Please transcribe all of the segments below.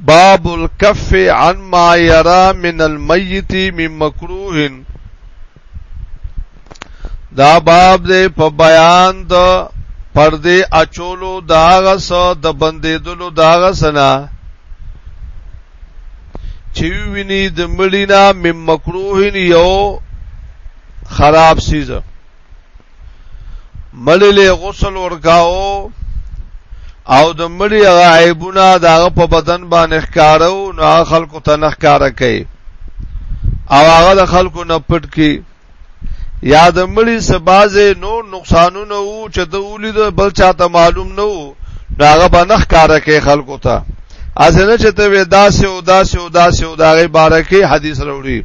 باب الكف عن ما يرى من الميت من مكروه دا باب دې په بیان د پردې اچولو داغه س د بندیدلو داغه سنا چې ویني د مړینا مم مکروه یو خراب سیزه مړی له غسل ورکاو او د مړی هغه عیبونه دغه په بدن باندې ښکارو نو هغه خلکو ته نه ښکارا کوي او هغه د خلکو نه پټ کی یا د مړی سبازه نور نقصانونه وو چې د ولید بل چاته معلوم نه وو داغه به نه ښکارا کوي خلکو ته ازنه چې ته وې داسې او داسې او داسې او داغه بارکه حدیث وروړي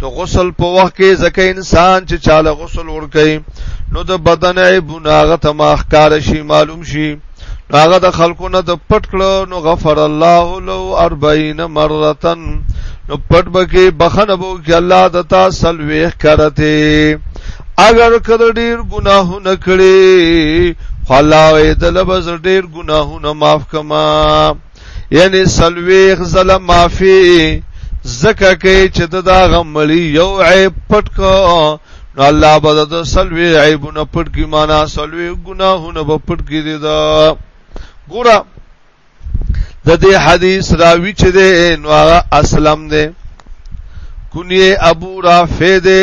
د غسل په وخت کې ځکه انسان چې چاله غسل ورکړي نو د بدن عیبونه هغه ته ماخکار شي معلوم شي هغه د خلکو نه د پټ کړو نو غفر الله له 40 مرتن نو پټ بکی بخنه بو کې الله د تا سلويخ کرته اگر کړه ډیر ګناهونه کړي خلاوې د لبز ډیر ګناهونه معاف کما یعنی سلویخ زله معافی زکه کې چې دا غمړي یو عیب پټ کو نو الله به د سلوی عیبونه پټ کی معنا سلوی ګناهونه به پټ کی دي دا ګورا د دې حدیث راوی چې ده نو هغه اسلم ده کنیه ابو رافع ده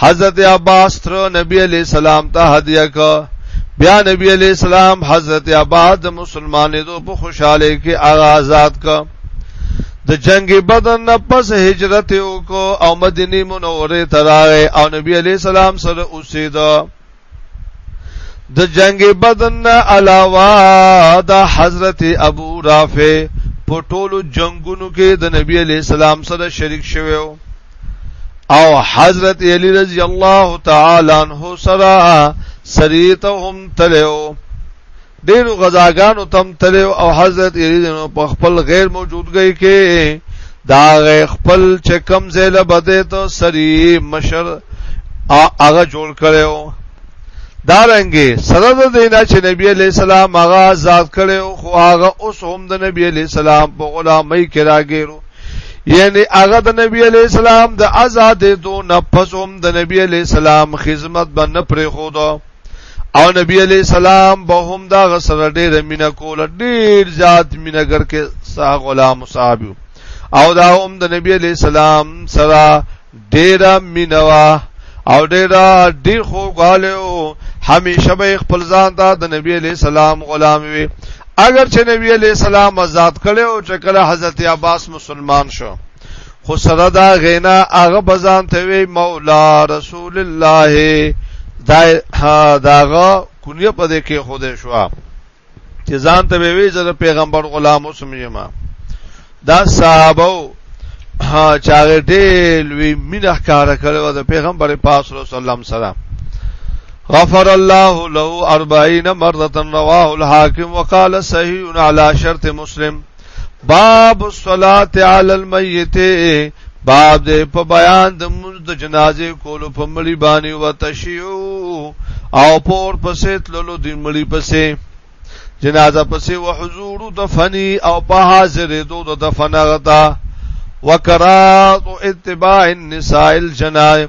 حضرت عباس تر نبی علی سلام ته هدیه کا بیا نبی علی سلام حضرت عباس د مسلمانانو په خوشاله کې هغه آزاد کا د جنگ بدن نه پس هجرت وکاو او مدینه منوره ته راغی او نبی علی سلام سره اوسېده د جنگ بدن نه علاوه د حضرت ابو رافع په ټولو جنگونو کې د نبی علی السلام سره شریک شوی او حضرت علی رضی الله تعالی عنہ سره سریته هم تلو ډیرو غزاګانو تم تلو او حضرت یزید نو په خپل غیر موجودګۍ کې دا خپل چې کم زیله بده ته سری مشر هغه جوړ کړو دا رنګي سره د دینا چې نبی علی السلام هغه آزاد کړو خو هغه اوس هم د نبی علی السلام په غلامۍ کې راګیرو یعنی هغه د نبی علی السلام د آزادې دو نه پس هم د نبی علی السلام خدمت باندې پرې خو او نبی علی السلام به هم دا غسر ډېر مینا کول ډېر زیات مینګر کې سا غلام صاحب او دا هم د نبی علی السلام سره ډېر مینوا او ډېر ډېر خو غالو همیشه به خپل ځان ته د نبی علی السلام غلام وي اگر چې نبی علی السلام آزاد کړي او چې کله حضرت عباس مسلمان شو خو سره دا غینا هغه بزان ته وی مولا رسول الله دا داغه کونیه په دې کې خوده شو چې ځان ته وی چې پیغمبر غلام اوسم یما دا صحابه ها چاغه ډېر وی مینه کار کړو د پیغمبر پاک صلی الله علیه وسلم سره غفر الله له 40 مره رواه الحاکم وقال صحیح علی شرط مسلم باب الصلاه علی المیت باب دې په بیان د موږ د جنازې کولو په مړی باندې وتشیو او پور پسې تللو د مړی پسې جنازه پسې وحضور دفنی او په حاضر دو د دفن غتا وکرات اتباع النساء الجنائز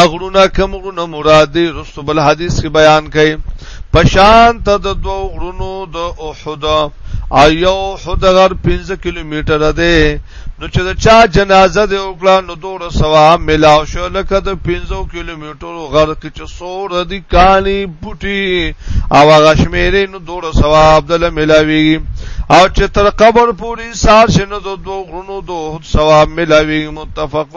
اغړونه کم غړونه مراد دی رسو بل حدیث کې بیان کړي پشان ته د دوه غړونو د احد ایو احد غر 15 کیلومتر ده نو چې دا چا جنازه دی وکړه نو دور ثواب ملاو شو لکه د 15 کیلومترو غر کې چې سور دی کانی بوټي او هغه شمیرې نو دور ثواب دل ملاوي او چې تر قبر پوری سار شنو دو غرونو دو ثواب ملاوي متفق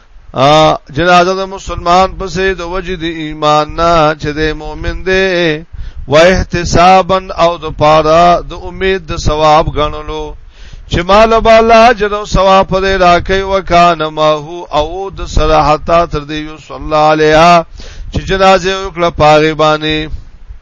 ا جنازه د مسلمان پسې د وجه د ایمان نه چې د مؤمن دی و احتسابا او د پاره د امید د ثواب غنلو چې مال بالا اجر او ثواب دې راکې وکانه ما هو او د صلاحتا تر دې صلی الله علیه چې جنازه وکړه پاغي باندې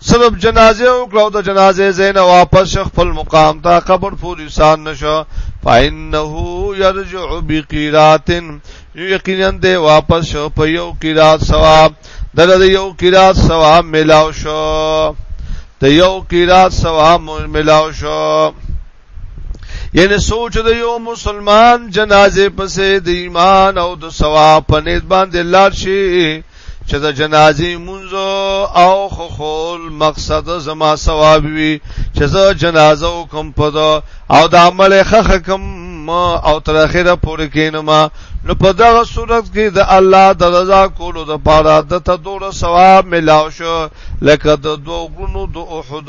سبب جنازه او کړو د جنازه زین واپس خپل مقام ته قبر پوری سان نشو فإنه يرجع بقيرات یقینا دې واپس شو په یو قرات ثواب دغه یو قرات ثواب ملاو شو د یو قرات ثواب ملاو شو یعنی سوچ د یو مسلمان جنازه پسې د ایمان او د ثواب په نسبت باندې لاړ شي چې د جنازې منځ او خول مقصد زما ثواب وي چې زه جنازه وکم په او د عمل خخ کم او تر اخره پورې کینم نو په دغه صورت کې د الله د رضا کولو د پاره د تدور ثواب ملاو شو لکه د دوه غونو د احد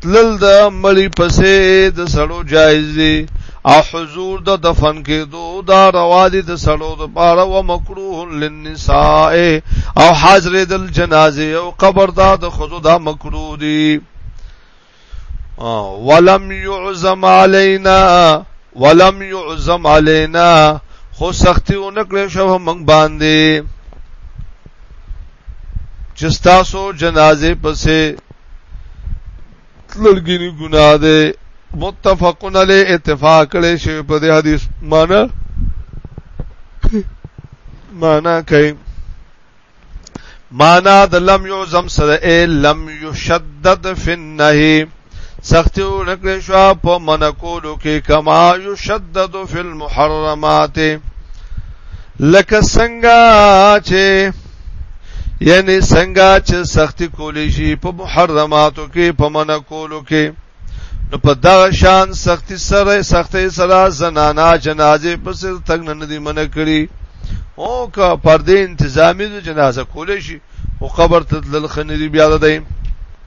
تلل د مړی پسې د سړو جایز دي او حضور د دفن کېدو دا روا دي د سړو د پاره و مکروه للنساء او حاضر د جنازه او قبر دا د خزو دا مکروه دي ولم يعزم علينا ولم يعزم علينا خو سختي اونکړې شو موږ باندې چې تاسو جنازه پسې لړګینی ګناه ده متفقن علی اتفاق کړي شی په دې حدیث معنا معنا کوي معنا د لم یعظم سره لم یشدد فی النهی سختی ورکړې شو په منکولو کې کما یشدد فی المحرمات لکه څنګه چې یعنی څنګه چې سختی کولی شي په محرماتو کې په منع کولو کې نو په دا شان سختی سره سختی سره زنانا جنازه په سر تک نه دی منع کړی او که پر دې انتظامی جنازه کولی شي او قبر ته تلل خنری بیا ده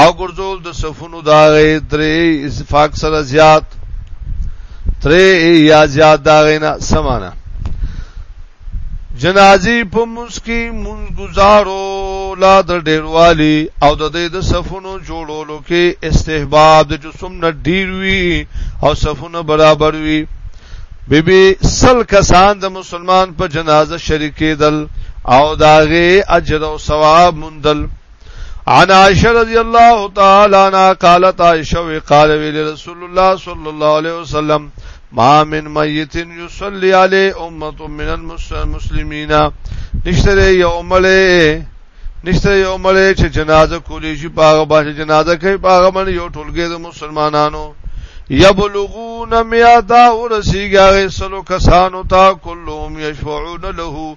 او ګرځول د صفونو دا غي درې اتفاق سره زیات ترې یا زیات دا غینا سمانه جنازي په مسکی مون گزارو لا د ډیروالی او د دې د صفونو جوړولو کې استحباب د جسم نه ډیر وی او صفونه برابر وی بیبي سل کسان د مسلمان په جنازه شریکېدل او داغه اجر او ثواب مندل عن عائشة رضي الله تعالى عنها قالت عائشة وقال رسول الله صلى الله عليه وسلم ما من ميت يصلي عليه امه من المسلمين نشتره يومله نشتره يومله چې جنازه کولی شي باغ باندې جنازه کوي باغ باندې یو ټولګه د مسلمانانو یبلغون میاتا ورسیږي سلو کسانو تا کلهم یشفعون له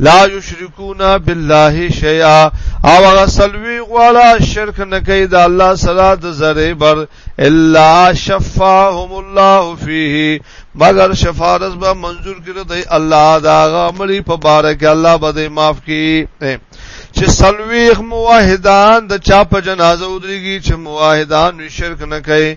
لا یشرکون بالله شیئا او هغه سلوی غواړه شرک نه کوي د الله سره د ذره بر الا شفاهم الله فيه مگر شفاعت به منظور کړي د الله دا غمړي په باره کې الله به معاف کړي چې سلويخ موحدان د چا په جنازه ودرېږي چې موحدان شرک نه کوي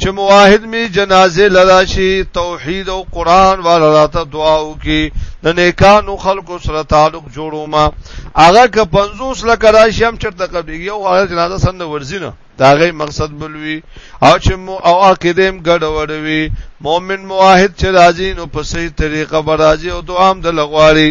چې موحد می جنازه لراشي توحید او قران والا راته دعا وکي د نیکانو خلکو سره تعلق جوړو ما هغه که 50 لک راشي هم چرته قبليږي او هغه جنازه سند ورزینه دا غي مقصد بلوي او چې مو او عقیدم ګډ وړوي مؤمن موحد چې راځي نو په صحیح طریقه برازي او دعام د لغواري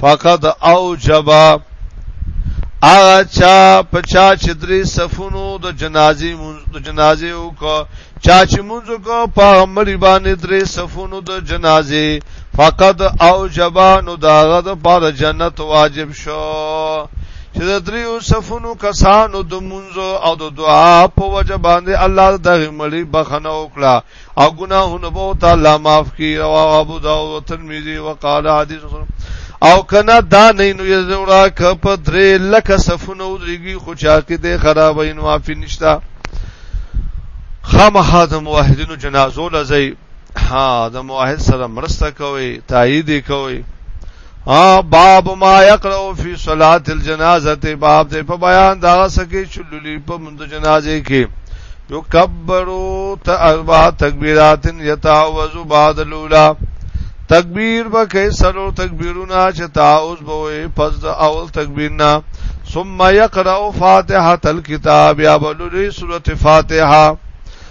فقط او جبا اغا چا پچا چې درې صفونو د جنازي منځ د جنازي او کو چا چې منځ کو په مړي باندې درې صفونو د جنازي فقط او جبا نو داغه د پاد جنت واجب شو چې د درې صفونو کسانو د منځ او د دعا په وجه باندې الله دغه مړي بخنه وکړه او گناهونه به تعالی معاف کی رواه ابو داود او ترمذی وقال حدیث او کنا دا نه نو یزورا ک په درې لکه صفونه ودرېږي خو چا کې د خرابین معافی نشتا خامخا د موحدینو جنازو لځي ها د موحد سره مرسته کوي تایید کوي ها باب ما يقرأ في صلاة الجنازه باب دې په بیان دا سکه چلولي په مند جنازه کې یو کبرو ته اربع تکبیرات يتعوذ بعد الاولى تکبیر به کې سلو تکبیرونه چې تعوذ به پس د اول تکبیر نه ثم يقرأ فاتحه الكتاب یا بلوري سوره فاتحه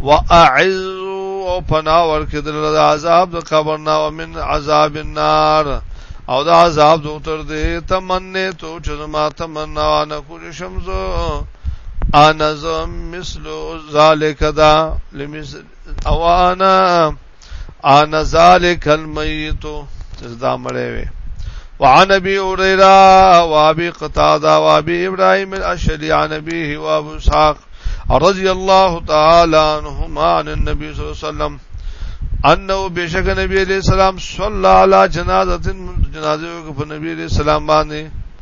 واعذ او پنا ورکې د عذاب د قبر نه او من عذاب النار او دا عذاب دو تر دې تمنه تو چې ما تمنا نه کول شمزو انا زم مثل ذالک دا لمثل او انا انا ذالک المیت دا مړې وي وعن ابي هريره وابي قتاده وابي ابراهيم الاشعري عن ابيه وابو اسحاق رضي الله تعالى عنهما عن النبي صلى الله عليه وسلم انه بشک نبی علیہ السلام صلی الله علیه جنازه جنازه کو نبی علیہ السلام باندې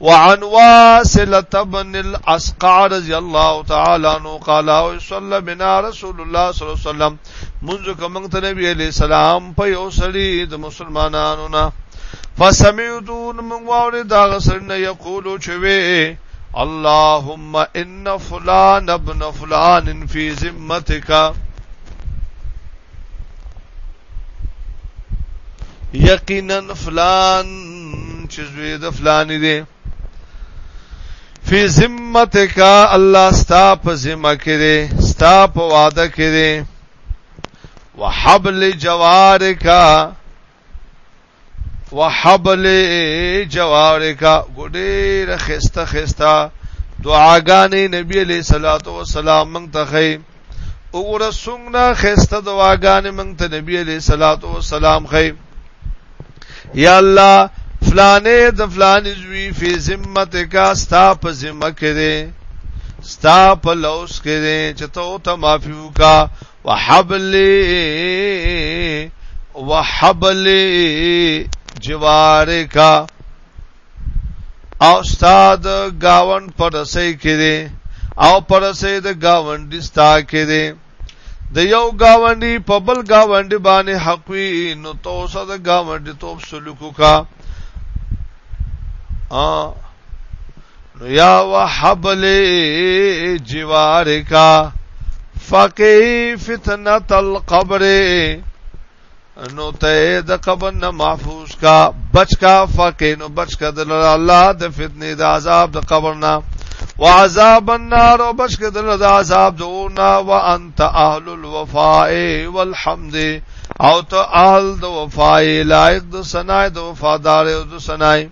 وعن واسل تبن الاسقع رضی الله تعالی عنہ قال او صلی بنا رسول الله صلی الله علیه وسلم منذ کوم ته نبی علیہ السلام په یو سړی د مسلمانانو نه فسمعتون من واور دا غسرن یقولو چوي اللهم ان فلان ابن فلان فی ذمتک یقینا فلان چې زوی د فلان دی فی ذمتک الله ستا په ذمہ کې دی ستا په وعده کې دی وحبل جوارک وحبل جوارک ګډیر خسته خسته دعاګانې نبی علیہ الصلوۃ والسلام مونږ ته خې وګوره څنګه خسته دعاګانې مونږ ته نبی علیہ الصلوۃ والسلام خې یا الله فلانه د فلان زوی فی ذمتک استا په ذمہ کې دي ستا په لوس کې دي چې ته ته معفو کا وحبلی وحبلی جوار کا او استاد گاون پرسې کړي او پرسې د گاونډي ستا کړي د یو گاونډي په بل گاونډي باندې حق وي نو تو صد گاونډي توپ سلوکو کا ا نو یا وحبل جوار کا فقی فتنت القبر نو ته د قبر نه محفوظ کا بچ کا فقی نو بچ کا د الله د فتنې د عذاب د قبر نه وعذاب النار او بچ کا د عذاب د اور نه وانت اهل الوفاء والحمد او ته اهل د وفای لایق د سنای د وفادار او د سنای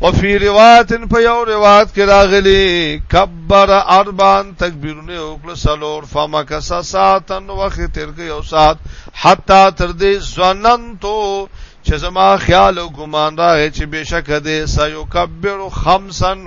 وفي روایت په یو روایت کې راغلي کبر اربان تکبیرونه وکړه سلور فمکس ساعتن وخت تر کې یو ساعت حتا تر دې ظننتو چې زما خیال او ګمان راغی چې بشک دې سيو کبر خمسن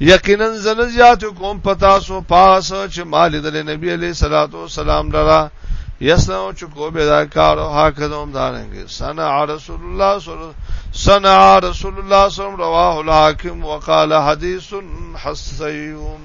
یقینا زنه زیات کوم پتا سو پاس چې مال د نبی علی صلوات و سلام لرا یسنو چې کو به دا کار او حاکم دارنګ سنا رسول الله صلی سنا رسول الله صلی الله رواه الحاکم وقال حدیث حسیون